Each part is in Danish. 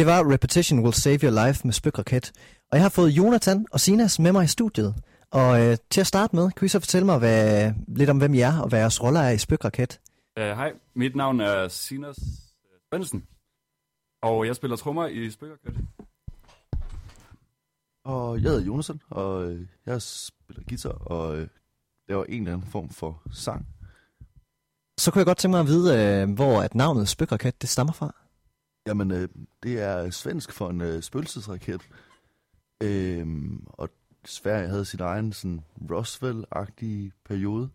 Det var Repetition Will Save Your Life med Spøk Raket. Og jeg har fået Jonathan og Sinas med mig i studiet. Og øh, til at starte med, kan I så fortælle mig hvad, lidt om, hvem I er, og hvad jeres roller er i Spøk Raket? Uh, Hej, mit navn er Sinas Svendsen, og jeg spiller trommer i Spøgerkød. Og jeg hedder Jonathan, og øh, jeg spiller guitar og øh, laver en eller anden form for sang. Så kunne jeg godt tænke mig at vide, øh, hvor at navnet Spøk Raket, det stammer fra. Jamen, øh, det er svensk for en øh, spøgelsesraket. Øhm, og Sverige havde sin egen sådan Roswell-agtige periode,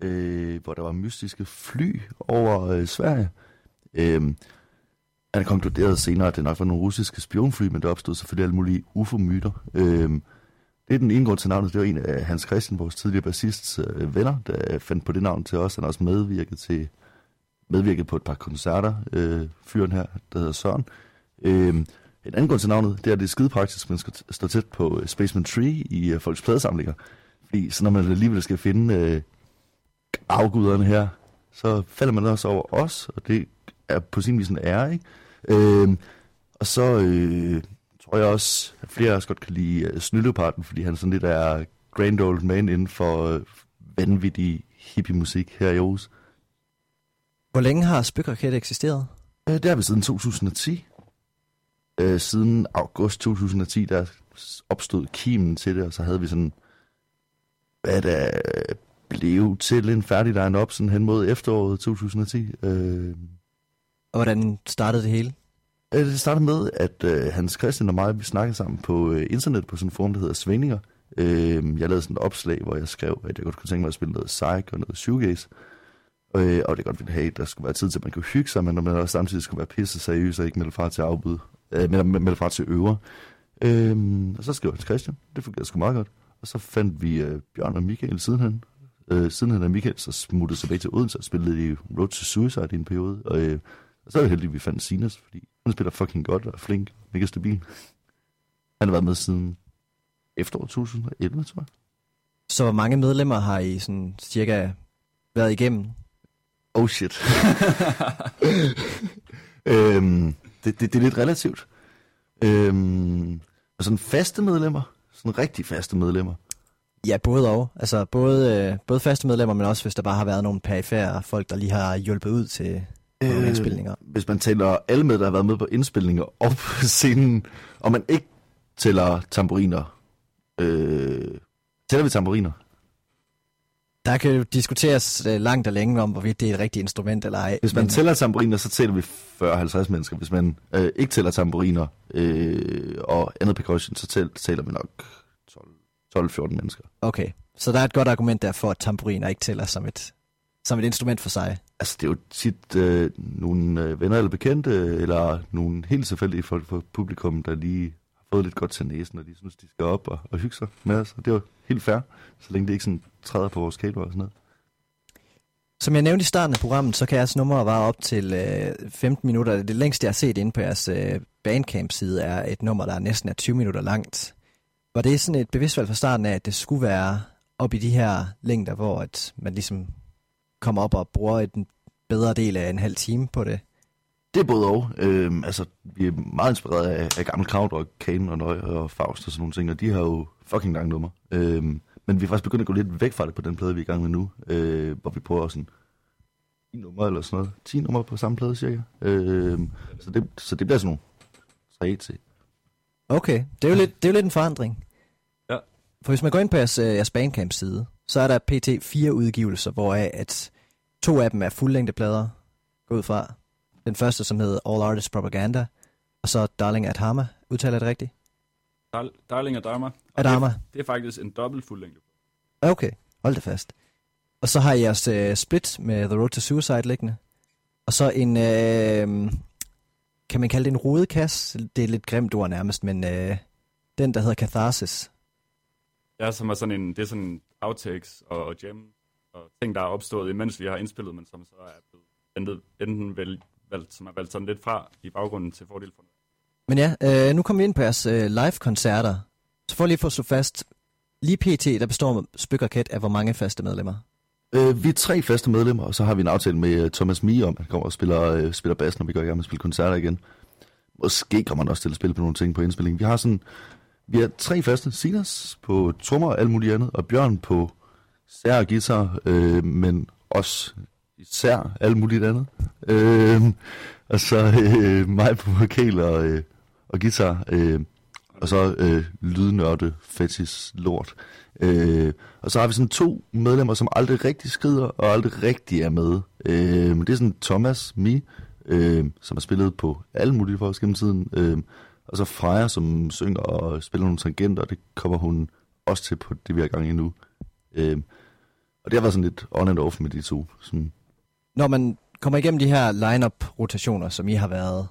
øh, hvor der var mystiske fly over øh, Sverige. Øhm, han konkluderede senere, at det nok var nogle russiske spionfly, men der opstod selvfølgelig alle mulige UFO-myter. Øhm, det er den ene grund til navnet. Det var en af Hans Christian, vores tidligere bassists øh, venner, der fandt på det navn til os. Han har også medvirket til medvirket på et par koncerter, øh, fyren her, der hedder Søren. Øh, en anden grund til navnet, det er, at det er skide praktisk, man skal stå tæt på uh, Spaceman Tree i uh, folks pladesamlinger. Fordi så når man alligevel skal finde øh, afguderne her, så falder man også over os, og det er på sin vis en ære, ikke? Øh, og så øh, tror jeg også, at flere af os godt kan lide øh, uh, Snylleparten, fordi han sådan lidt er grand old man inden for øh, vanvittig hippie-musik her i Aarhus. Hvor længe har Spøk Raket eksisteret? Øh, det har vi siden 2010. Øh, siden august 2010, der opstod kimen til det, og så havde vi sådan, hvad der blev til en færdig line-up sådan hen mod efteråret 2010. Øh, Og hvordan startede det hele? øh, det startede med, at øh, Hans Christian og mig, vi snakkede sammen på øh, internet på sådan en forum, der hedder Svingninger. Øh, jeg lavede sådan et opslag, hvor jeg skrev, at jeg godt kunne tænke mig at spille noget psych og noget shoegaze. Øh, Øh, og det godt vi have, at der skulle være tid til, at man kunne hygge sig, men når man også samtidig skulle være pisse seriøs og ikke melde fra til afbud. Øh, melde, melde fra til øver. Øh, og så skrev jeg til Christian. Det fungerede sgu meget godt. Og så fandt vi øh, Bjørn og Michael sidenhen. Øh, sidenhen er Michael, så smuttet tilbage til Odense og spillede i Road to Suicide i en periode. Og, øh, og så er det heldigt, at vi fandt Sinas, fordi han spiller fucking godt og er flink, mega stabil. Han har været med siden efteråret 2011, tror jeg. Så hvor mange medlemmer har I sådan cirka været igennem? Oh shit. øhm, det, det, det er lidt relativt. Øhm, og sådan faste medlemmer, sådan rigtig faste medlemmer. Ja, både og. Altså både, øh, både faste medlemmer, men også hvis der bare har været nogle perifære folk, der lige har hjulpet ud til nogle Øh, indspilninger. Hvis man tæller alle med, der har været med på indspilninger og på scenen, og man ikke tæller tamburiner. Øh, tæller vi tamburiner? Der kan jo diskuteres øh, langt og længe om, hvorvidt det er et rigtigt instrument eller ej. Hvis man men- tæller tamburiner, så tæller vi 40-50 mennesker. Hvis man øh, ikke tæller tamburiner øh, og andet percussion, så tæller, tæller vi nok 12 12-14 mennesker. Okay, så der er et godt argument der for, at tamburiner ikke tæller som et, som et instrument for sig. Altså, det er jo tit øh, nogle øh, venner eller bekendte, eller nogle helt tilfældige folk fra publikum, der lige fået lidt godt til næsen, og de synes, de skal op og, og hygge sig med os. Og det er jo helt fair, så længe det ikke sådan træder på vores kabler og sådan noget. Som jeg nævnte i starten af programmet, så kan jeres nummer vare op til øh, 15 minutter. Det længste, jeg har set inde på jeres øh, Bandcamp-side, er et nummer, der næsten er 20 minutter langt. Var det sådan et bevidst valg fra starten af, at det skulle være op i de her længder, hvor at man ligesom kommer op og bruger en bedre del af en halv time på det? Det er både og. Øhm, altså, vi er meget inspireret af, af gammel Krautrock, Kane og Nøj og Faust og sådan nogle ting, og de har jo fucking lange numre. Øhm, men vi er faktisk begyndt at gå lidt væk fra det på den plade, vi er i gang med nu, øh, hvor vi prøver sådan 10 numre eller sådan noget. 10 numre på samme plade, cirka. Øhm, så, det, så det bliver sådan nogle 3 til. Okay, det er jo lidt, det er jo lidt en forandring. Ja. For hvis man går ind på jeres, øh, jeres Bandcamp-side, så er der pt. fire udgivelser, hvoraf at to af dem er fuldlængdeplader, gå ud fra. Den første, som hedder All Artists Propaganda, og så Darling at Hama. Udtaler jeg det rigtigt? Dar- Darling. Og Adama. Det, det er faktisk en dobbelt fuldlængde. Okay, hold det fast. Og så har I jeres øh, split med The Road to Suicide liggende. Og så en, øh, kan man kalde det en rodekasse? Det er lidt grimt ord nærmest, men øh, den, der hedder Catharsis. Ja, som er sådan en, det er sådan outtakes og, og jam og ting, der er opstået, imens vi har indspillet, men som så er blevet enten, enten vel, valgt, som er valgt sådan lidt fra i baggrunden til fordel for Men ja, øh, nu kommer vi ind på jeres øh, live-koncerter. Så for lige at få slå fast, lige pt. der består Spøk og Kat af hvor mange faste medlemmer? Øh, vi er tre faste medlemmer, og så har vi en aftale med øh, Thomas Mie om, at han kommer og spiller, øh, spiller bas, når vi går i gang med at spille koncerter igen. måske kommer han også til at spille på nogle ting på indspillingen. Vi har sådan, vi har tre faste, Silas på trommer og alt muligt andet, og Bjørn på sær og guitar, øh, men også især alt muligt andet. Øh, og så øh, mig på vokal og, øh, og guitar, øh, og så øh, lydnørde fetis lort. Øh, og så har vi sådan to medlemmer, som aldrig rigtig skrider og aldrig rigtig er med. Øh, det er sådan Thomas Mi, øh, som har spillet på alle mulige folk gennem tiden. Øh, og så Freja, som synger og spiller nogle tangenter, og det kommer hun også til på det, vi har gang i nu. Øh, og det har været sådan lidt on and off med de to. Sådan. Når man kommer igennem de her line-up-rotationer, som I har været,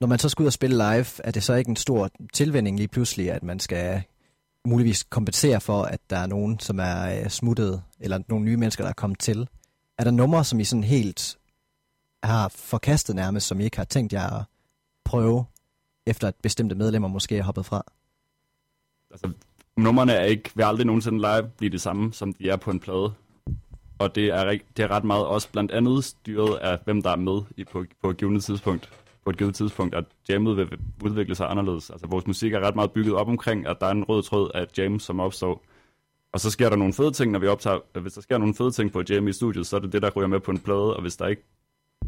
når man så skal ud og spille live, er det så ikke en stor tilvænding lige pludselig, at man skal muligvis kompensere for, at der er nogen, som er øh, smuttet, eller nogle nye mennesker, der er kommet til? Er der numre, som I sådan helt har forkastet nærmest, som I ikke har tænkt jer at prøve, efter at bestemte medlemmer måske er hoppet fra? Altså, numrene er ikke, vil aldrig nogensinde live blive det samme, som de er på en plade. Og det er, det er ret meget også blandt andet styret af, hvem der er med i, på, på et givet tidspunkt på et givet tidspunkt, at jammet vil udvikle sig anderledes. Altså vores musik er ret meget bygget op omkring, at der er en rød tråd af jam, som opstår. Og så sker der nogle fede ting, når vi optager. Hvis der sker nogle fede ting på jam i studiet, så er det det, der ryger med på en plade, og hvis der ikke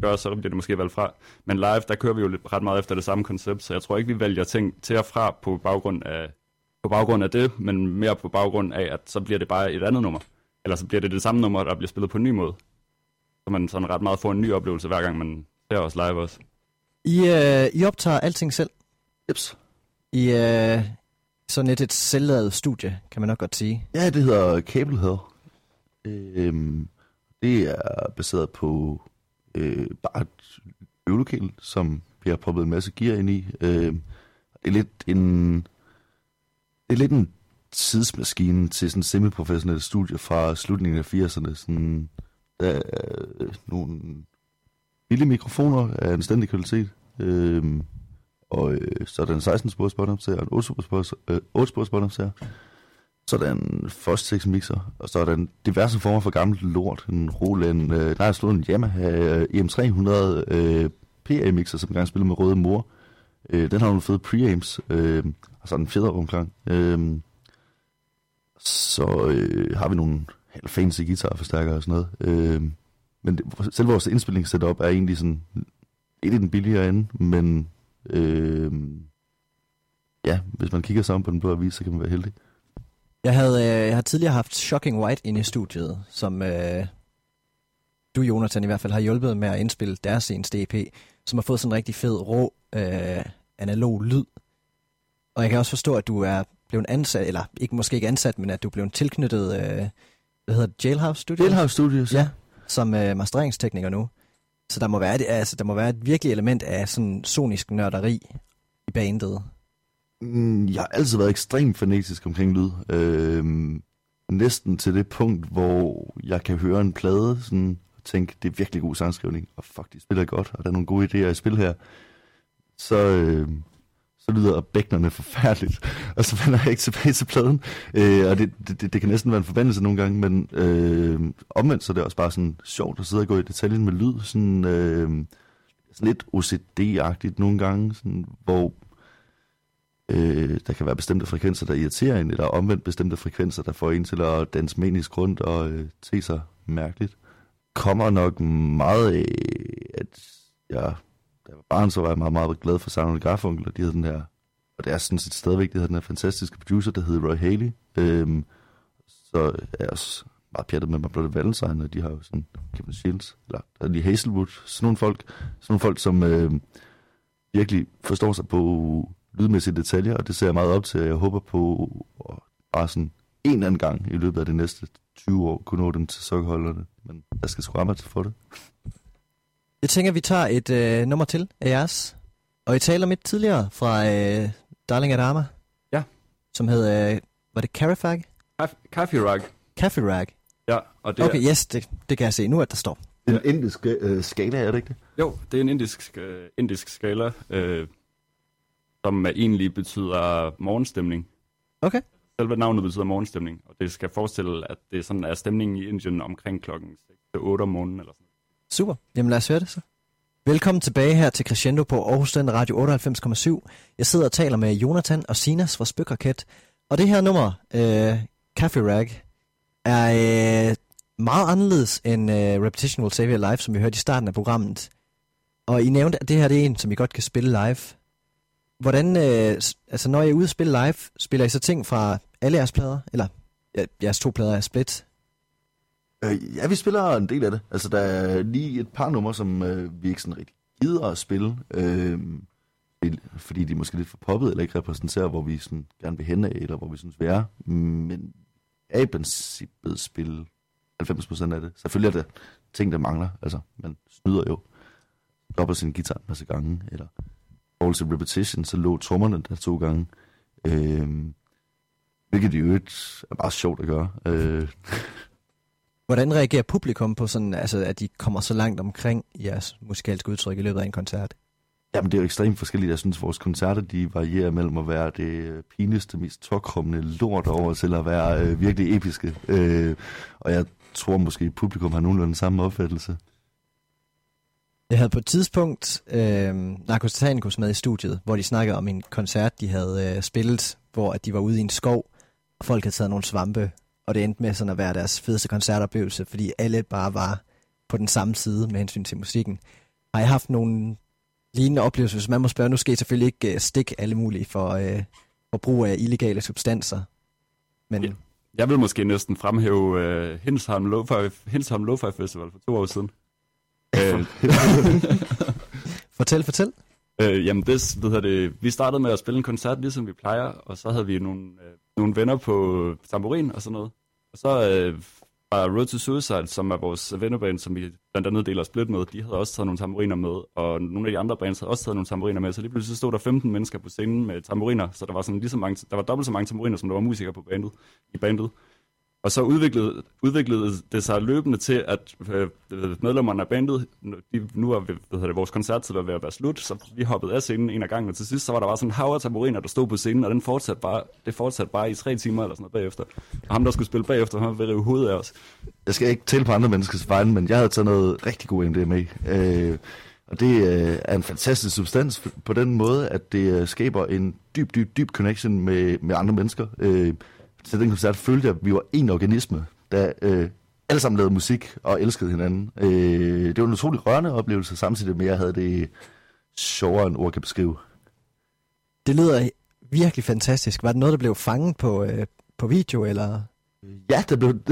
gør, så bliver det måske valgt fra. Men live, der kører vi jo ret meget efter det samme koncept, så jeg tror ikke, vi vælger ting til og fra på baggrund af, på baggrund af det, men mere på baggrund af, at så bliver det bare et andet nummer. Eller så bliver det det samme nummer, der bliver spillet på en ny måde. Så man sådan ret meget får en ny oplevelse, hver gang man ser os live også. I, øh, I optager alting selv? Jeps. I øh, sådan et, et selvlavet studie, kan man nok godt sige. Ja, det hedder Cablehead. Øhm, det er baseret på øh, bare et øvelokal, som vi har proppet en masse gear ind i. Øh, det er lidt en... Det er lidt en tidsmaskine til sådan semi-professionelle studier fra slutningen af 80'erne. Sådan, der er øh, nogle billige mikrofoner af en stændig kvalitet. Øhm, og øh, så er der en 16 spor båndoptager, en 8-spors øh, 8 båndoptager. Så er der en Fostex mixer, og så er der en diverse former for gammelt lort. En Roland, øh, der er en Yamaha øh, EM300 øh, PA mixer, som engang spillede med Røde Mor. Øh, den har nogle fede preamps, øh, og så er den fjeder omkring. Øh, så øh, har vi nogle helt fancy guitarforstærkere og sådan noget. Øh, men det, selv vores indspillingssetup er egentlig sådan lidt i den billigere ende, men øh, ja, hvis man kigger sammen på den blå avis, så kan man være heldig. Jeg havde øh, jeg har tidligere haft Shocking White inde i studiet, som øh, du, Jonathan, i hvert fald har hjulpet med at indspille deres seneste EP, som har fået sådan en rigtig fed, rå, øh, analog lyd. Og jeg kan også forstå, at du er blevet ansat, eller ikke måske ikke ansat, men at du blevet tilknyttet, øh, hvad hedder det, Jailhouse Studios? Jailhouse Studios, ja. Som øh, masteringstekniker nu. Så der må, være, altså, der må være et virkelig element af sådan sonisk nørderi i bandet. Mm, jeg har altid været ekstremt fanatisk omkring lyd. Øhm, næsten til det punkt, hvor jeg kan høre en plade sådan, og tænke, det er virkelig god sangskrivning, og fuck, de spiller godt, og der er nogle gode idéer i spil her. Så, øh, så lyder bæknerne forfærdeligt, og så vender jeg ikke tilbage til pladen. Øh, og det, det, det kan næsten være en forbandelse nogle gange, men øh, omvendt så er det også bare sådan sjovt at sidde og gå i detaljen med lyd, sådan, øh, sådan lidt OCD-agtigt nogle gange, sådan, hvor øh, der kan være bestemte frekvenser, der irriterer en, eller omvendt bestemte frekvenser, der får en til at danse menisk rundt og øh, se sig mærkeligt. Kommer nok meget af, at jeg da jeg var barn, så var jeg meget, meget glad for Simon Garfunkel, og de havde den her, og det er sådan set stadigvæk, de havde den her fantastiske producer, der hedder Roy Haley. Øhm, så er jeg også meget pjattet med mig Bloody Valentine, og de har jo sådan Kevin Shields, eller der er lige Hazelwood, sådan nogle folk, sådan nogle folk som øh, virkelig forstår sig på lydmæssige detaljer, og det ser jeg meget op til, og jeg håber på at bare sådan en eller anden gang i løbet af de næste 20 år kunne nå dem til sokkeholderne, men der skal sgu arbejde for det. Jeg tænker, vi tager et øh, nummer til af jeres. Og I taler mit tidligere fra øh, Darling Adama. Ja. Som hed, øh, var det Carifag? Coffee Rag. Coffee Rag. Ja, og det Okay, er, yes, det, det kan jeg se nu, at der står. En indisk øh, skala, er det ikke det? Jo, det er en indisk, øh, indisk skala, øh, som egentlig betyder morgenstemning. Okay. Selve navnet betyder morgenstemning, og det skal forestille, at det sådan er stemningen i Indien omkring klokken 6-8 om morgenen eller sådan Super. Jamen lad os høre det så. Velkommen tilbage her til Crescendo på Aarhus Den Radio 98,7. Jeg sidder og taler med Jonathan og Sinas fra Spøkraket. Og det her nummer, øh, Café Rag, er øh, meget anderledes end øh, Repetition Will Save Your Life, som vi hørte i starten af programmet. Og I nævnte, at det her det er en, som I godt kan spille live. Hvordan, øh, altså når I er ude og spille live, spiller I så ting fra alle jeres plader? Eller ja, jeres to plader er split? Øh, ja, vi spiller en del af det. Altså, der er lige et par numre, som øh, vi ikke sådan rigtig gider at spille. Øh, fordi de er måske lidt for poppet, eller ikke repræsenterer, hvor vi sådan gerne vil hen af, eller hvor vi synes, vi er. Men er i princippet spille 90% af det. Selvfølgelig er det ting, der mangler. Altså, man snyder jo. Dropper sin guitar en masse gange, eller forhold til repetition, så lå trommerne der to gange. Øh, hvilket jo er bare sjovt at gøre. Øh, Hvordan reagerer publikum på sådan, altså, at de kommer så langt omkring jeres musikalske udtryk i løbet af en koncert? Jamen, det er jo ekstremt forskelligt. Jeg synes, vores koncerter, de varierer mellem at være det pinligste, mest tokrummende lort over, til at være øh, virkelig episke. Øh, og jeg tror måske, at publikum har nogenlunde samme opfattelse. Jeg havde på et tidspunkt øh, Narcos Titanicus med i studiet, hvor de snakkede om en koncert, de havde øh, spillet, hvor at de var ude i en skov, og folk havde taget nogle svampe og det endte med sådan at være deres fedeste koncertoplevelse, fordi alle bare var på den samme side med hensyn til musikken. Har jeg haft nogle lignende oplevelser, hvis man må spørge, nu skal I selvfølgelig ikke uh, stikke alle mulige for, uh, for brug af illegale substanser. Men... Ja. Jeg vil måske næsten fremhæve uh, Hinsholm Lo-Fi, Festival for to år siden. fortæl, fortæl. Øh, jamen, det, det, det, vi startede med at spille en koncert, ligesom vi plejer, og så havde vi nogle, øh, nogle venner på tamburin og sådan noget. Og så øh, var Road to Suicide, som er vores vennerband, som vi blandt andet deler split med, de havde også taget nogle tamburiner med, og nogle af de andre bands havde også taget nogle tamburiner med, så lige pludselig stod der 15 mennesker på scenen med tamburiner, så der var, sådan lige så mange, der var dobbelt så mange tamburiner, som der var musikere på bandet, i bandet. Og så udviklede, udviklede det sig løbende til, at øh, øh medlemmerne af bandet, de, nu er hvad det, vores koncerttid ved at være slut, så vi hoppede af scenen en af gangen, og til sidst så var der bare sådan en hav af tamburiner, der stod på scenen, og den fortsatte bare, det fortsatte bare i tre timer eller sådan noget bagefter. Og ham, der skulle spille bagefter, han var rive hovedet af os. Jeg skal ikke tælle på andre menneskers fejl, men jeg havde taget noget rigtig god MDMA. Øh, og det øh, er en fantastisk substans på den måde, at det øh, skaber en dyb, dyb, dyb connection med, med andre mennesker. Øh, til den koncert følte jeg, at vi var en organisme, der øh, alle sammen lavede musik og elskede hinanden. Øh, det var en utrolig rørende oplevelse, samtidig med, at jeg havde det sjovere, end ord kan beskrive. Det lyder virkelig fantastisk. Var det noget, der blev fanget på, øh, på video, eller? Ja, der blev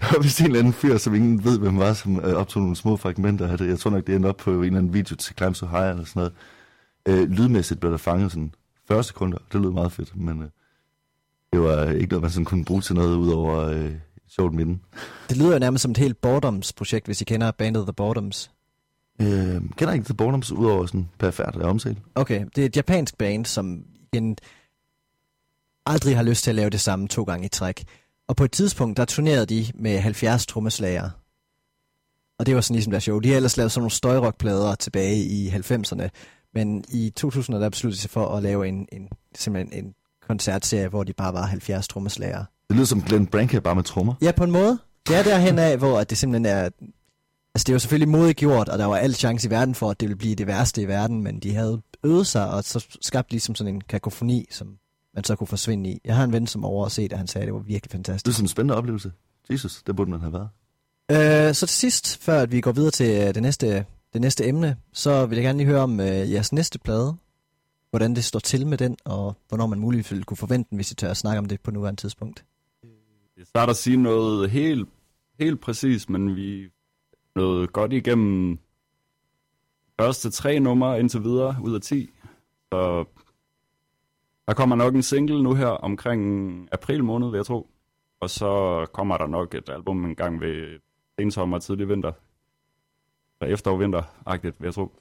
der var vist en eller anden fyr, som ingen ved, hvem var, som øh, optog nogle små fragmenter af det. Jeg tror nok, det endte op på en eller anden video til Climb So High eller sådan noget. Øh, lydmæssigt blev der fanget sådan 40 sekunder. Det lød meget fedt, men øh, det var ikke noget, man sådan kunne bruge til noget ud over øh, sjovt minde. Det lyder jo nærmest som et helt Boredoms-projekt, hvis I kender bandet The Boredoms. Øh, kender ikke The Boredoms, udover sådan perfekt af omtale. Okay, det er et japansk band, som igen aldrig har lyst til at lave det samme to gange i træk. Og på et tidspunkt, der turnerede de med 70 trommeslager. Og det var sådan ligesom deres show. De har ellers lavet sådan nogle støjrockplader tilbage i 90'erne. Men i 2000 der besluttede de sig for at lave en, en, simpelthen en koncertserie, hvor de bare var 70 trommeslager. Det lyder som Glenn Branca bare med trommer. Ja, på en måde. Det er derhen af, hvor det simpelthen er... Altså, det var selvfølgelig modgjort, og der var alt chance i verden for, at det ville blive det værste i verden, men de havde øvet sig, og så skabte ligesom sådan en kakofoni, som man så kunne forsvinde i. Jeg har en ven, som over at se det, han sagde, at det var virkelig fantastisk. Det er sådan en spændende oplevelse. Jesus, det burde man have været. Øh, så til sidst, før at vi går videre til øh, det næste, det næste emne, så vil jeg gerne lige høre om øh, jeres næste plade, hvordan det står til med den, og hvornår man muligvis ville kunne forvente den, hvis I tør at snakke om det på nuværende tidspunkt? Det er svært at sige noget helt, helt præcis, men vi nåede godt igennem første tre numre indtil videre ud af 10. Så der kommer nok en single nu her omkring april måned, vil jeg tro. Og så kommer der nok et album en gang ved sensommer og tidlig vinter. Eller efterår vinter-agtigt, vil jeg tro.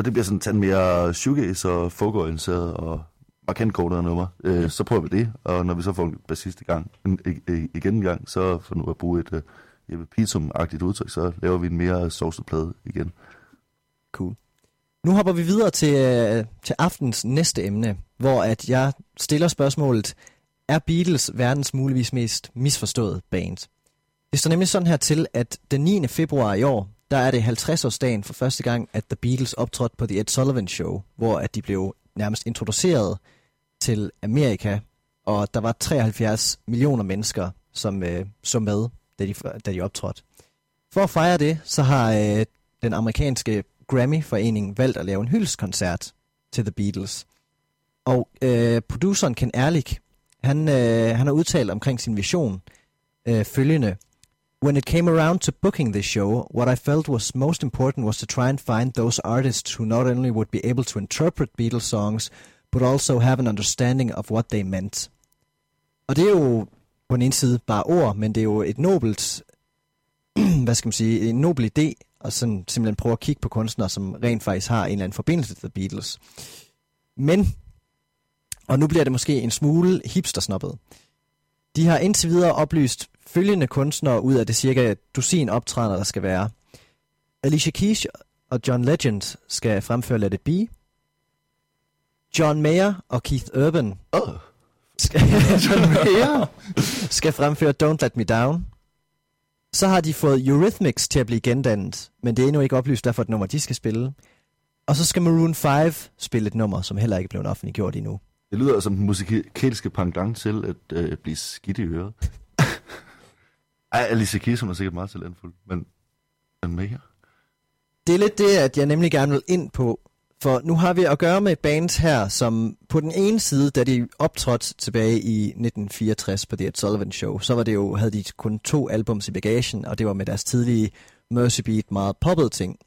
Og det bliver sådan tan mere shoegaze og folkorienteret og markant kortere nummer. Øh, så prøver vi det, og når vi så får en bassist i gang, en, igen en gang, så for nu at bruge et uh, Jeppe Pitum-agtigt udtryk, så laver vi en mere sovseplade igen. Cool. Nu hopper vi videre til, uh, til aftens næste emne, hvor at jeg stiller spørgsmålet, er Beatles verdens muligvis mest misforstået band? Det står nemlig sådan her til, at den 9. februar i år, der er det 50-årsdagen for første gang, at The Beatles optrådte på The Ed Sullivan Show, hvor at de blev nærmest introduceret til Amerika, og der var 73 millioner mennesker, som øh, så med, da de, da de optrådte. For at fejre det, så har øh, den amerikanske Grammy-forening valgt at lave en hyldskoncert til The Beatles. Og øh, produceren Ken Ehrlich, han, øh, han har udtalt omkring sin vision øh, følgende. When it came around to booking this show, what I felt was most important was to try and find those artists who not only would be able to interpret Beatles songs, but also have an understanding of what they meant. Og det er jo på den ene side bare ord, men det er jo et nobelt, hvad skal man sige, en nobel idé, og sådan simpelthen prøve at kigge på kunstnere, som rent faktisk har en eller anden forbindelse til The Beatles. Men, og nu bliver det måske en smule hipstersnoppet, de har indtil videre oplyst følgende kunstnere ud af det cirka dusin optrædener, der skal være. Alicia Keys og John Legend skal fremføre Let It Be. John Mayer og Keith Urban Oh, skal, John Mayer? skal fremføre Don't Let Me Down. Så har de fået Eurythmics til at blive gendannet, men det er endnu ikke oplyst, hvad for et nummer de skal spille. Og så skal Maroon 5 spille et nummer, som heller ikke er blevet offentliggjort endnu. Det lyder som den musikalske pendant til at øh, blive skidt i øret. Ej, Alicia Keys, hun er sikkert meget talentfuld, men den med her. Det er lidt det, at jeg nemlig gerne vil ind på. For nu har vi at gøre med et band her, som på den ene side, da de optrådte tilbage i 1964 på The Ed Sullivan Show, så var det jo, havde de kun to albums i bagagen, og det var med deres tidlige Mercy Beat meget poppet ting.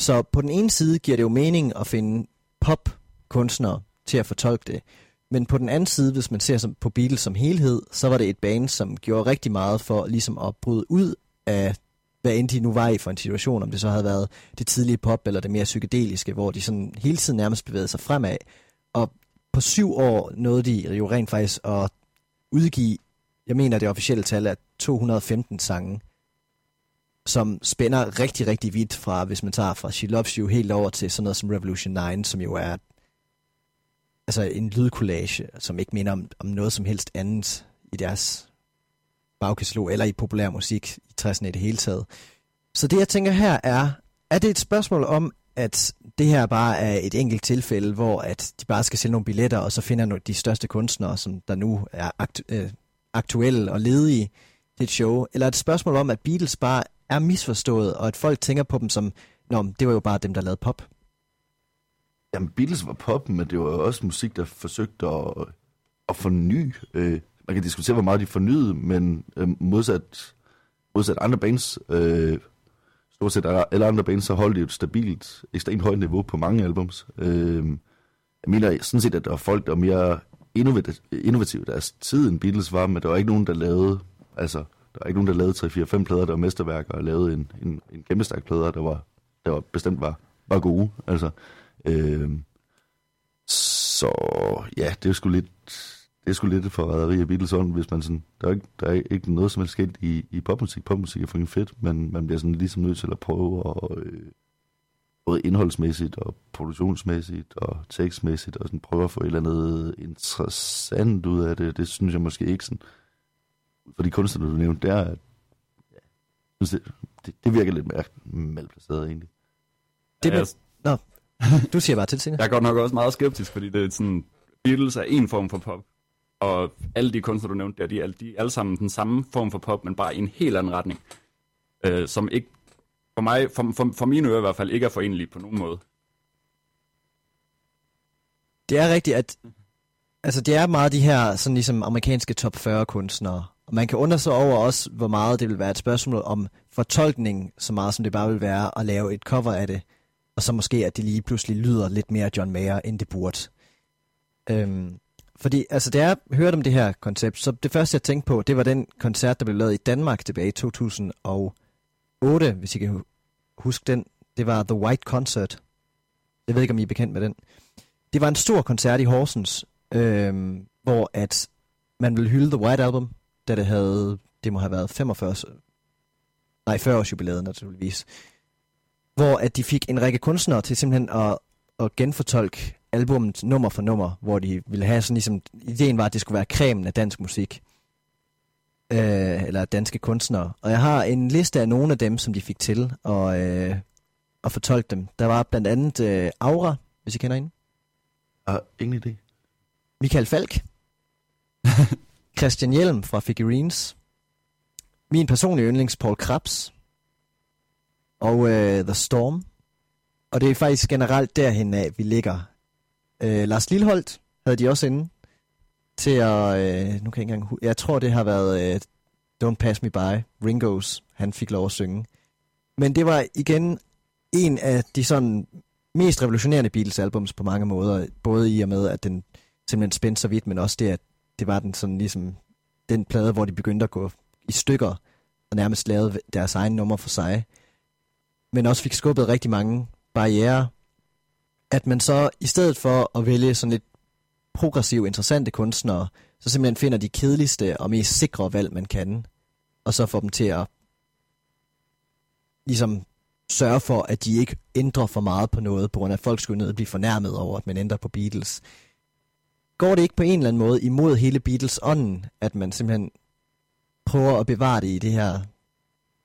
Så på den ene side giver det jo mening at finde popkunstnere til at fortolke det. Men på den anden side, hvis man ser på Beatles som helhed, så var det et band, som gjorde rigtig meget for ligesom at bryde ud af hvad end de nu var i for en situation, om det så havde været det tidlige pop eller det mere psykedeliske, hvor de sådan hele tiden nærmest bevægede sig fremad. Og på syv år nåede de jo rent faktisk at udgive, jeg mener det officielle tal er 215 sange, som spænder rigtig, rigtig vidt fra, hvis man tager fra She Loves You helt over til sådan noget som Revolution 9, som jo er altså en lydkollage, som ikke minder om, om noget som helst andet i deres bagkatalog, eller i populær musik i 60'erne i det hele taget. Så det jeg tænker her er, er det et spørgsmål om, at det her bare er et enkelt tilfælde, hvor at de bare skal sælge nogle billetter, og så finder de største kunstnere, som der nu er aktu- øh, aktuelle og ledige til et show? Eller er det et spørgsmål om, at Beatles bare er misforstået, og at folk tænker på dem som, Nå, det var jo bare dem, der lavede pop? Jamen, Beatles var pop, men det var også musik, der forsøgte at, at forny. Øh, man kan diskutere, hvor meget de fornyede, men øh, modsat, modsat andre bands, øh, stort set alle andre bands, så holdt de et stabilt, ekstremt højt niveau på mange albums. Øh, jeg mener sådan set, at der var folk, der var mere innovative i deres tid, end Beatles var, men der var ikke nogen, der lavede, altså, der var ikke nogen, der lavede 3-4-5 plader, der var mesterværker, og lavede en, en, en kæmpe stærk plader, der var, der var bestemt var, var gode. Altså, øh, så ja, det er sgu lidt, det er sgu lidt for rædderi af Beatles ånd, hvis man sådan, der er ikke, der er ikke noget som helst sket i, i popmusik. Popmusik er fucking fedt, men man bliver sådan ligesom nødt til at prøve at, øh, både indholdsmæssigt og produktionsmæssigt og tekstmæssigt, og sådan prøve at få et eller andet interessant ud af det. Det synes jeg måske ikke sådan, for de kunstnere, du nævnte, der, at, ja, synes det, det, det virker lidt mere malplaceret egentlig. Det Ja, jeg, Nå, du siger bare til, Signe. jeg er godt nok også meget skeptisk, fordi det er sådan, Beatles er en form for pop, og alle de kunstnere, du nævnte der, de er, alle- de er alle sammen den samme form for pop, men bare i en helt anden retning, øh, som ikke, for mig, for, for, for mine ører i hvert fald, ikke er forenlige på nogen måde. Det er rigtigt, at altså, det er meget de her sådan ligesom amerikanske top 40 kunstnere. Og man kan undre sig over også, hvor meget det vil være et spørgsmål om fortolkning, så meget som det bare vil være at lave et cover af det. Og så måske, at det lige pludselig lyder lidt mere John Mayer, end det burde. Øhm, fordi, altså, da jeg hørte om det her koncept, så det første, jeg tænkte på, det var den koncert, der blev lavet i Danmark tilbage i 2008, hvis I kan huske den. Det var The White Concert. Jeg ved ikke, om I er bekendt med den. Det var en stor koncert i Horsens, øhm, hvor at man ville hylde The White Album, da det havde, det må have været 45, nej 40 års jubilæet naturligvis, hvor at de fik en række kunstnere til simpelthen at, at genfortolke albummet nummer for nummer, hvor de ville have sådan ligesom, ideen var, at det skulle være cremen af dansk musik. øh, eller danske kunstnere. Og jeg har en liste af nogle af dem, som de fik til at, øh, at fortolke dem. Der var blandt andet øh, Aura, hvis I kender hende. Jeg har ingen idé. Michael Falk. Christian Hjelm fra Figurines. Min personlige yndlings, Paul Krabs. Og øh, The Storm. Og det er faktisk generelt derhen af, vi ligger. Øh, Lars Lilholdt havde de også inde til at... Øh, nu kan jeg ikke engang... Jeg tror, det har været øh, Don't Pass Me By, Ringos, han fik lov at synge. Men det var igen en af de sådan mest revolutionerende Beatles-albums på mange måder. Både i og med, at den simpelthen spændte så vidt, men også det, at det var den sådan ligesom den plade, hvor de begyndte at gå i stykker og nærmest lavede deres egen nummer for sig. Men også fik skubbet rigtig mange barriere. At man så i stedet for at vælge sådan lidt progressive, interessante kunstnere, så simpelthen finder de kedeligste og mest sikre valg, man kan, og så får dem til at ligesom sørge for, at de ikke ændrer for meget på noget, på grund af at folk skulle ned og blive fornærmet over, at man ændrer på Beatles. Går det ikke på en eller anden måde imod hele Beatles ånden, at man simpelthen prøver at bevare det i det her?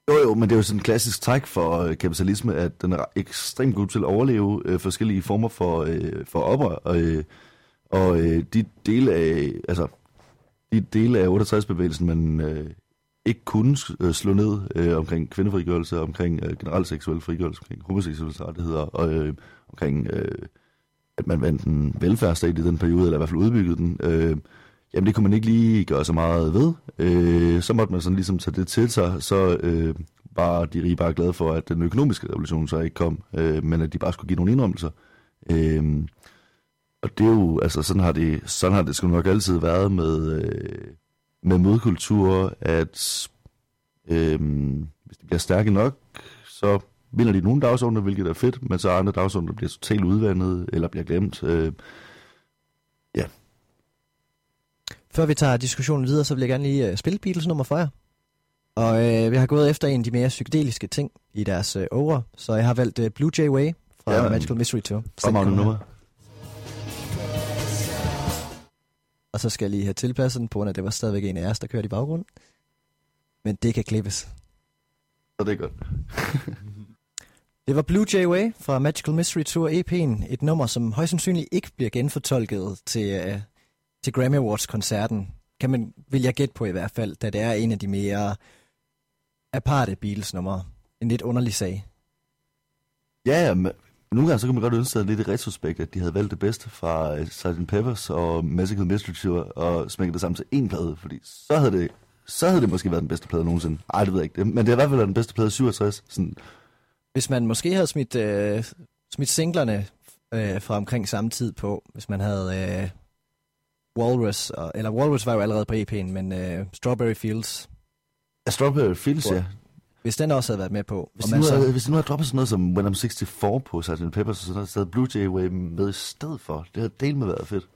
Jo, jo, men det er jo sådan en klassisk træk for øh, kapitalisme, at den er ekstremt god til at overleve øh, forskellige former for, øh, for oprør. Og, øh, og øh, de dele af, altså, de dele af 68-bevægelsen, man øh, ikke kunne øh, slå ned øh, omkring kvindefrigørelse, omkring øh, generelt seksuel frigørelse, omkring homoseksuelle rettigheder, og øh, omkring, øh, at man vandt en velfærdsstat i den periode, eller i hvert fald udbyggede den. Øh, Jamen det kunne man ikke lige gøre så meget ved. Øh, så måtte man sådan ligesom tage det til sig, så øh, var de rige bare glade for, at den økonomiske revolution så ikke kom, øh, men at de bare skulle give nogle indrømmelser. Øh, og det er jo, altså sådan har det, sådan har det sgu nok altid været med, øh, med modkultur, at øh, hvis de bliver stærke nok, så vinder de nogle dagsordner, hvilket er fedt, men så andre dagsordner bliver totalt udvandet, eller bliver glemt. Øh, før vi tager diskussionen videre, så vil jeg gerne lige uh, spille Beatles nummer for jer. Og uh, vi har gået efter en af de mere psykedeliske ting i deres uh, over, så jeg har valgt uh, Blue Jay Way fra Ja, Magical Mystery Tour. Fremragende nummer. Og så skal jeg lige have tilpasset den, på at det var stadigvæk en af os, der kørte i baggrunden. Men det kan klippes. Så det er godt. Det var Blue Jay Way fra Magical Mystery Tour EP'en. Et nummer, som højst sandsynligt ikke bliver genfortolket til, uh, til Grammy Awards-koncerten. Kan man, vil jeg gætte på i hvert fald, da det er en af de mere aparte Beatles-numre. En lidt underlig sag. Ja, men nogle gange så kan man godt ønske sig lidt i retrospekt, at de havde valgt det bedste fra uh, Sgt. Peppers og Magical Mystery Tour og smækket det sammen til én plade, fordi så havde det, så havde det måske været den bedste plade nogensinde. Ej, det ved jeg ikke. Det, men det har i hvert fald været den bedste plade i 67. Sådan, Hvis man måske havde smidt, øh, smidt singlerne øh, fra omkring samme tid på, hvis man havde øh, Walrus, og, eller Walrus var jo allerede på EP'en, men øh, Strawberry Fields, ja, Strawberry Fields, ja. hvis den også havde været med på. Hvis de, nu så, havde, hvis de nu havde droppet sådan noget som When I'm 64 på Sgt. Peppers, så havde Blue Jay Way med i stedet for. Det havde delt med været fedt.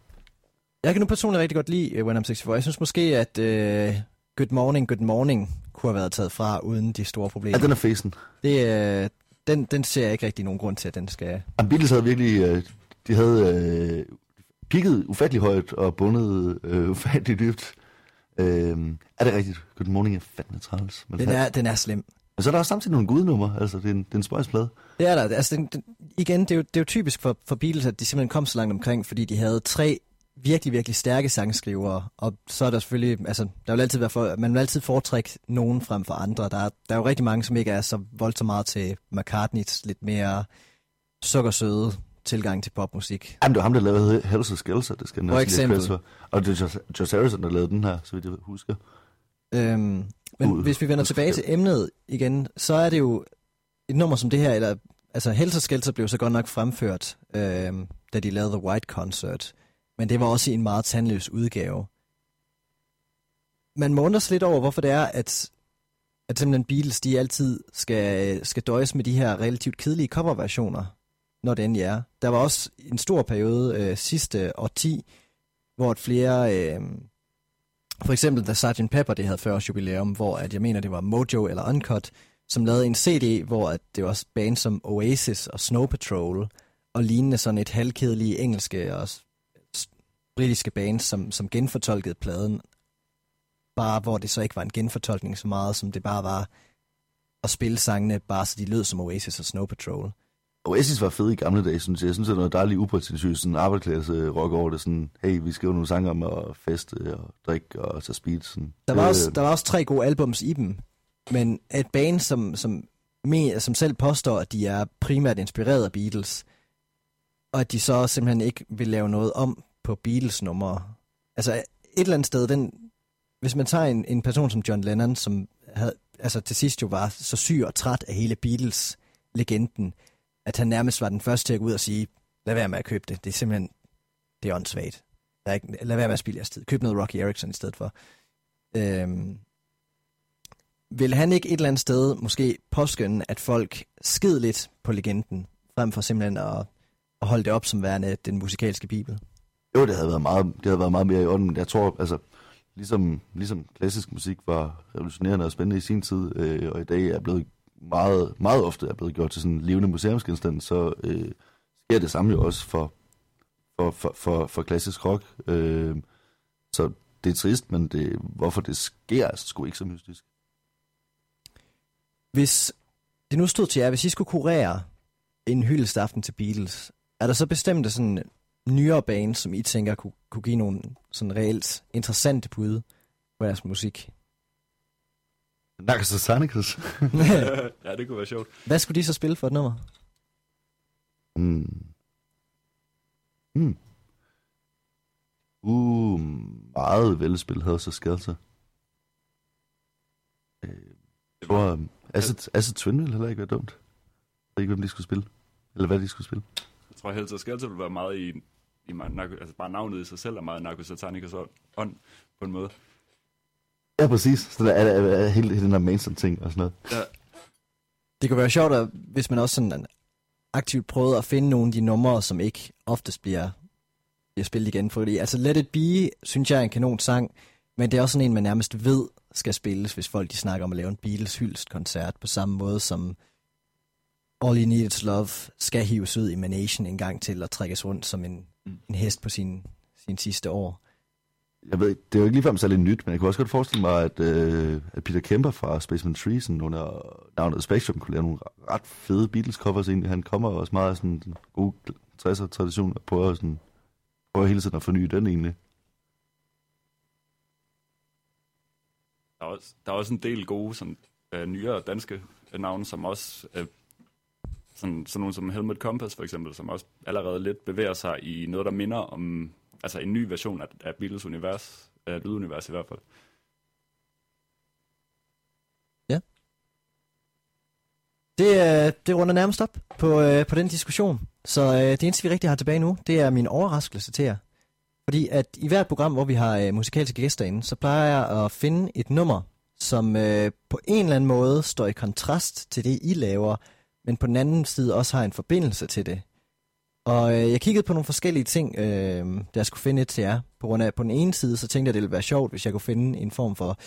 jeg kan nu personligt rigtig godt lide When I'm 64. Jeg synes måske, at øh, Good Morning, Good Morning kunne have været taget fra uden de store Ja, problemer. den er facen. det, øh, den, den ser jeg ikke rigtig nogen grund til, at den skal... Jamen, Beatles havde virkelig, øh, de havde øh, kigget ufattelig højt og bundet øh, ufattelig dybt. Øh, er det rigtigt? Good Morning er fandme træls. Men, Den er, den er slem. men så er der også samtidig nogle gudnummer. Altså, det er en, det er en spøjsplade. Det er der. Altså, den, den, igen, det er, jo, det er jo typisk for, for Beatles, at de simpelthen kom så langt omkring, fordi de havde tre virkelig, virkelig stærke sangskrivere, og så er der selvfølgelig, altså, der vil altid være for, man vil altid foretrække nogen frem for andre. Der er, der er jo rigtig mange, som ikke er så voldsomt meget til McCartneys lidt mere sukkersøde tilgang til popmusik. Jamen, det var ham, der lavede Hells Skelter, det skal jeg næsten lige for. Og det er Josh, Harrison, der lavede den her, så vidt jeg husker. Øhm, men Ud. hvis vi vender tilbage til emnet igen, så er det jo et nummer som det her, eller altså Helter Skelter blev så godt nok fremført, øhm, da de lavede The White Concert, men det var også i en meget tandløs udgave. Man må undre sig lidt over, hvorfor det er, at, at simpelthen Beatles, de altid skal, skal døjes med de her relativt kedelige coverversioner, når det endelig er. Der var også en stor periode øh, sidste årti, hvor flere... Øh, for eksempel da Sgt. Pepper det havde 40 års jubilæum, hvor at jeg mener, det var Mojo eller Uncut, som lavede en CD, hvor at det var bands som Oasis og Snow Patrol og lignende sådan et halvkedelige engelske og britiske bands, som, som genfortolkede pladen. bare hvor det så ikke var en genfortolkning så meget, som det bare var at spille sangene, bare så de lød som Oasis og Snow Patrol. Oasis var fed i gamle dage, synes jeg. Jeg synes, det er noget dejligt uprætentiøst, sådan arbejdsklasse rock over det. Sådan, hey, vi skriver nogle sange om at feste og drikke og tage speed. Sådan. Der var, også, der var også tre gode albums i dem, men et band, som, som, med, som selv påstår, at de er primært inspireret af Beatles, og at de så simpelthen ikke vil lave noget om på Beatles-numre. Altså et eller andet sted, den, hvis man tager en, en person som John Lennon, som havde, altså til sidst jo var så syg og træt af hele Beatles-legenden, at han nærmest var den første til at gå ud og sige, lad være med at købe det. Det er simpelthen, det er åndssvagt. Der er ikke, lad være med at spille jeres tid. Køb noget Rocky Erickson i stedet for. Øhm, vil han ikke et eller andet sted måske påskynde, at folk skid lidt på legenden, frem for simpelthen at, at holde det op som værende den musikalske bibel? Jo, det havde været meget, det havde været meget mere i ånden. Jeg tror, altså, ligesom, ligesom klassisk musik var revolutionerende og spændende i sin tid, øh, og i dag er blevet meget, meget ofte er blevet gjort til sådan en levende museumsgenstand, så øh, sker det samme jo også for, for, for, for, for klassisk rock. Øh, så det er trist, men det, hvorfor det sker, er sgu ikke så mystisk. Hvis det nu stod til jer, hvis I skulle kurere en hyldestaften til Beatles, er der så bestemte sådan nyere bands, som I tænker kunne, kunne give nogle sådan reelt interessante bud på deres musik? Sarnikus. ja, det kunne være sjovt. Hvad skulle de så spille for et nummer? Mm. Mm. Uh, meget velspil havde så Skelter. Øh, jeg tror, um, Acid, Acid Twin ville heller ikke være dumt. Jeg ved ikke, hvem de skulle spille. Eller hvad de skulle spille. Jeg tror helt, at Skelter ville være meget i, i altså bare navnet i sig selv er meget Narcos Satanicus ånd på en måde. Ja, præcis. Så der er, er, er hele, hele den der Manson-ting og sådan noget. Ja. Det kunne være sjovt, at, hvis man også sådan aktivt prøvede at finde nogle af de numre, som ikke oftest bliver, bliver spillet igen. Fordi altså Let It Be, synes jeg er en kanon sang, men det er også sådan en, man nærmest ved skal spilles, hvis folk de snakker om at lave en Beatles hyldest-koncert, på samme måde som All You Need Is Love skal hives ud i Manation en gang til og trækkes rundt som en, mm. en hest på sin, sin sidste år jeg ved det er jo ikke ligefrem særlig nyt, men jeg kunne også godt forestille mig, at, øh, at Peter Kemper fra Spaceman Tree, sådan under navnet Spectrum, kunne lave nogle ret fede Beatles-covers egentlig. Han kommer også meget af sådan en god 60'er-tradition og prøver, sådan, prøver hele tiden at forny den egentlig. Der er også, der er også en del gode sådan, øh, nyere danske øh, navne, som også øh, sådan, sådan nogle som Helmut Compass for eksempel, som også allerede lidt bevæger sig i noget, der minder om altså en ny version af, af Beatles univers, af lydunivers i hvert fald. Ja. Det, øh, det runder nærmest op på, øh, på den diskussion. Så øh, det eneste, vi rigtig har tilbage nu, det er min overraskelse til jer. Fordi at i hvert program, hvor vi har øh, musikalske gæster inde, så plejer jeg at finde et nummer, som øh, på en eller anden måde står i kontrast til det, I laver, men på den anden side også har en forbindelse til det. Og øh, jeg kiggede på nogle forskellige ting, øh, der jeg skulle finde et til jer. På grund af, på den ene side, så tænkte jeg, det ville være sjovt, hvis jeg kunne finde en form for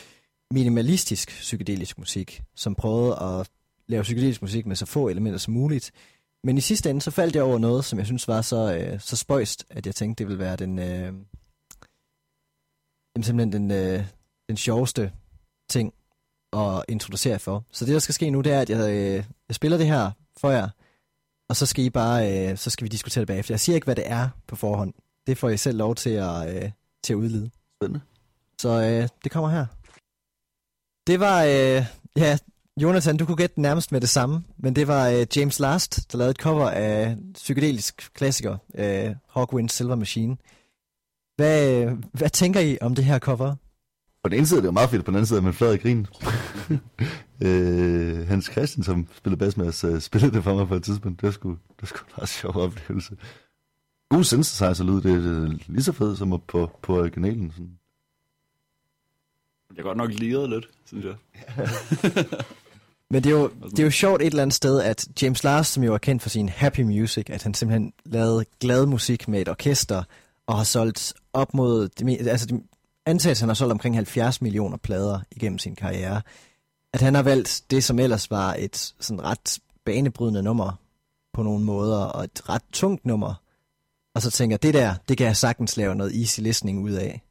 minimalistisk psykedelisk musik, som prøvede at lave psykedelisk musik med så få elementer som muligt. Men i sidste ende, så faldt jeg over noget, som jeg synes var så, øh, så spøjst, at jeg tænkte, det ville være den, øh, simpelthen den, øh, den sjoveste ting at introducere for. Så det, der skal ske nu, det er, at jeg, øh, jeg spiller det her for jer, og så skal I bare, øh, så skal vi diskutere det bagefter. Jeg siger ikke, hvad det er på forhånd. Det får I selv lov til at, øh, til at udlede. Spændende. Så øh, det kommer her. Det var, øh, ja, Jonathan, du kunne gætte nærmest med det samme, men det var øh, James Last, der lavede et cover af psykedelisk klassiker, øh, Hawkwind Silver Machine. Hvad, øh, hvad tænker I om det her cover? På den ene side er det jo meget fedt, på den anden side er man flad i grin. Øh, Hans Christian, som spillede bass med os, uh, spillede det for mig på et tidspunkt. Det var sgu, det var sgu en meget sjov oplevelse. God synthesizer-lyd, det er lige så fedt som på, på originalen. Sådan. Jeg har godt nok liret lidt, synes jeg. Men det er, jo, det er jo sjovt et eller andet sted, at James Lars, som jo er kendt for sin happy music, at han simpelthen lavede glad musik med et orkester, og har solgt op mod, altså antages, han har solgt omkring 70 millioner plader igennem sin karriere, at han har valgt det, som ellers var et sådan ret banebrydende nummer på nogle måder, og et ret tungt nummer, og så tænker, det der, det kan jeg sagtens lave noget easy listening ud af.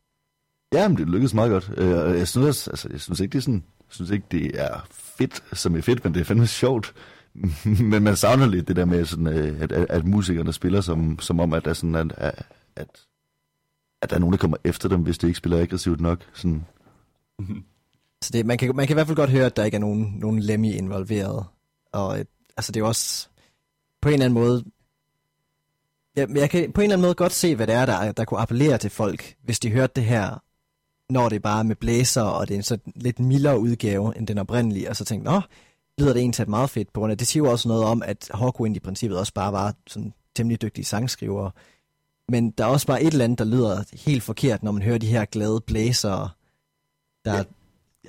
Ja, men det lykkedes meget godt. Øh, og jeg synes, altså, jeg synes ikke, det er sådan, jeg synes ikke, det er fedt, som er fedt, men det er fandme sjovt. men man savner lidt det der med, sådan, øh, at, at, at musikerne spiller som, som om, at der, er sådan, at, at, at, der er nogen, der kommer efter dem, hvis det ikke spiller aggressivt nok. Sådan. Så det, man, kan, man kan i hvert fald godt høre, at der ikke er nogen, nogen Lemmy involveret. Og øh, altså, det er jo også på en eller anden måde... Ja, jeg kan på en eller anden måde godt se, hvad det er, der, der kunne appellere til folk, hvis de hørte det her, når det er bare med blæser, og det er en så lidt mildere udgave end den oprindelige, og så tænkte, nå, lyder det egentlig meget fedt, på grund af, det siger jo også noget om, at Hawkwind i princippet også bare var sådan temmelig dygtige sangskrivere. Men der er også bare et eller andet, der lyder helt forkert, når man hører de her glade blæsere, der, Ja.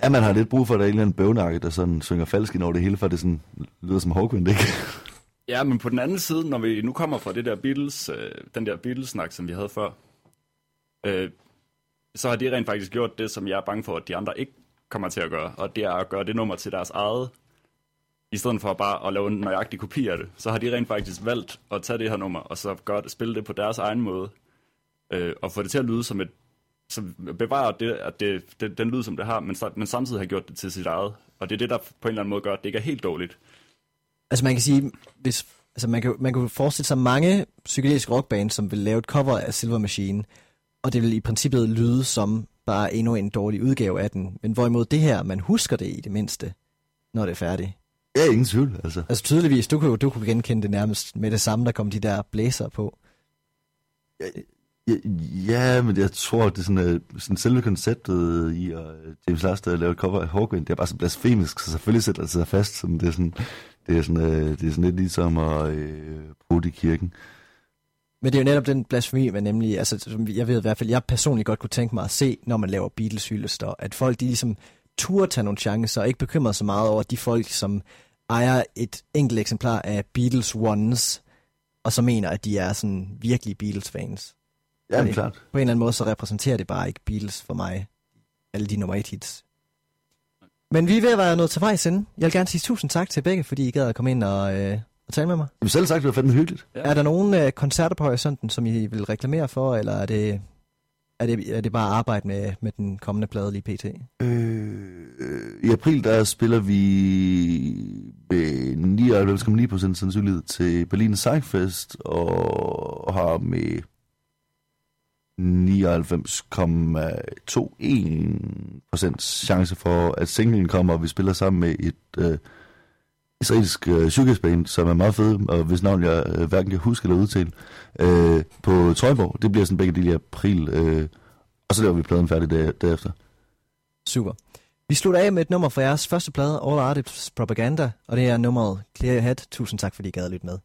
Ja, man har lidt brug for, at der er en eller anden bøvnakke, der sådan synger falsk ind over det hele, for det sådan lyder som Hawkwind, ikke? Ja, men på den anden side, når vi nu kommer fra det der Beatles, øh, den der Beatles-snak, som vi havde før, øh, så har de rent faktisk gjort det, som jeg er bange for, at de andre ikke kommer til at gøre, og det er at gøre det nummer til deres eget, i stedet for bare at lave en nøjagtig kopi af det. Så har de rent faktisk valgt at tage det her nummer, og så gøre det, spille det på deres egen måde, øh, og få det til at lyde som et, som bevarer det, at det, det, den lyd, som det har, men, men samtidig har gjort det til sit eget. Og det er det, der på en eller anden måde gør, at det ikke er helt dårligt. Altså man kan sige, hvis, altså man kan, man kan forestille sig mange psykedeliske rockbands, som vil lave et cover af Silver Machine, og det vil i princippet lyde som bare endnu en dårlig udgave af den. Men hvorimod det her, man husker det i det mindste, når det er færdigt. Ja, ingen tvivl, altså. Altså tydeligvis, du kunne du kunne genkende det nærmest med det samme, der kom de der blæser på. Ja, ja, men jeg tror, det er sådan, uh, sådan selve konceptet i uh, James Last at lave et cover af Hawkwind, det er bare så blasfemisk, så selvfølgelig sætter det sig fast. Sådan, det, er sådan, det, er sådan, uh, det er sådan lidt ligesom at uh, bruge det i kirken. Men det er jo netop den blasfemi, man nemlig, altså som jeg ved i hvert fald, jeg personligt godt kunne tænke mig at se, når man laver Beatles hyldester, at folk de ligesom turde tage nogle chancer, og ikke bekymrer sig meget over de folk, som ejer et enkelt eksemplar af Beatles Ones, og så mener, at de er sådan virkelig Beatles-fans. Ja, men Okay. klart. På en eller anden måde, så repræsenterer det bare ikke Beatles for mig. Alle de nummer et hits. Men vi er ved at være nået til vejs ende. Jeg vil gerne sige tusind tak til begge, fordi I gad at komme ind og, øh, og tale med mig. Jamen selv sagt, det var fandme hyggeligt. Ja. Er der nogle øh, koncerter på horisonten, som I vil reklamere for, eller er det, er det, er det bare arbejde med, med den kommende plade lige pt? Øh, I april, der spiller vi med 99,9% sandsynlighed til Berlin Sejfest, og har med 99,21% chance for, at singlen kommer, og vi spiller sammen med et øh, israelsk øh, shoegaze-band, som er meget fed, og hvis navn jeg øh, hverken kan huske eller udtale, øh, på Trøjborg. Det bliver sådan begge dele i april, øh, og så laver vi pladen færdig der, derefter. Super. Vi slutter af med et nummer fra jeres første plade, All Artists Propaganda, og det er nummeret Clear Your Head. Tusind tak, fordi I gad at lytte med.